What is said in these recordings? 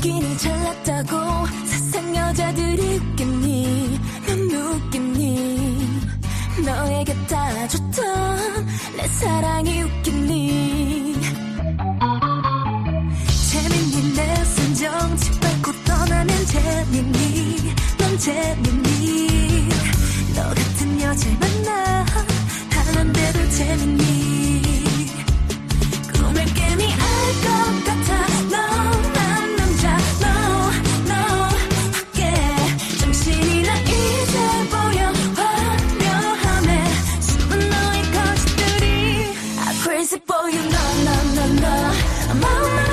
웃기니 잘났다고 세상 여자들이 웃겠니? 넌 웃겠니? 너에게 다 줬던 내 사랑이 웃겠니? 재밌니? 내 선정 짓밟고 떠나면 재밌니? 넌 재밌니? 너 같은 여자를 만나 하는데도 재밌니 I crazy for you no no no no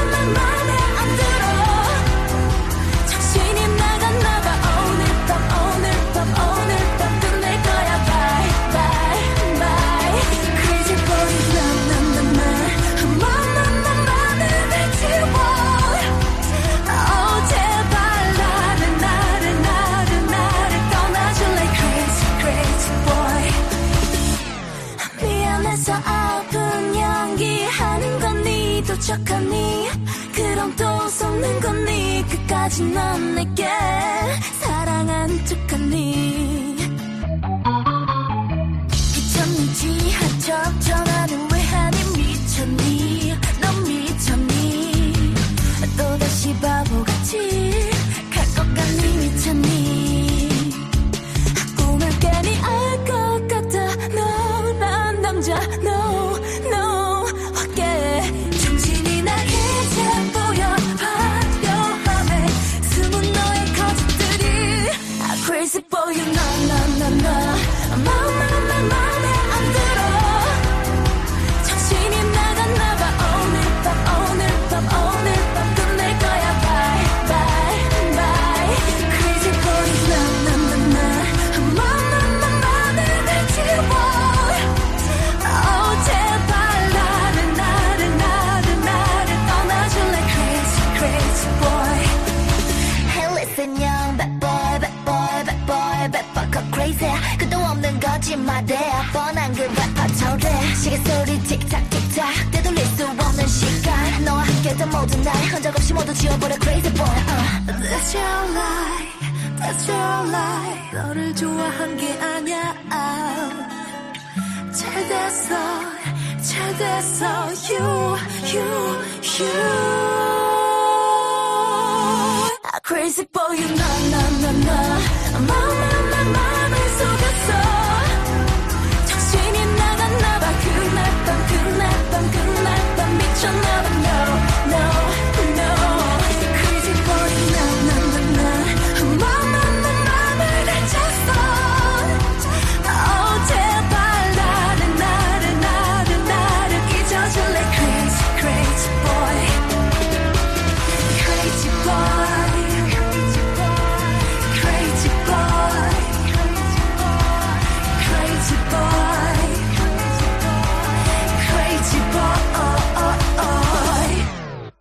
도착하니 그럼 또 속는 건니 끝까지 넌 내게 Young bad boy bad boy bad boy bad fucker crazy 끝도 없는 거짓말에 뻔한 그 래퍼 저래 시계 소리 틱탁 틱탁 되돌릴 수 없는 시간 너와 함께했던 모든 날 흔적 없이 모두 지워버려 crazy boy uh. That's your lie That's your lie 너를 좋아한 게 아냐 잘 됐어 잘 됐어 You you you crazy for you na na na na. I'm out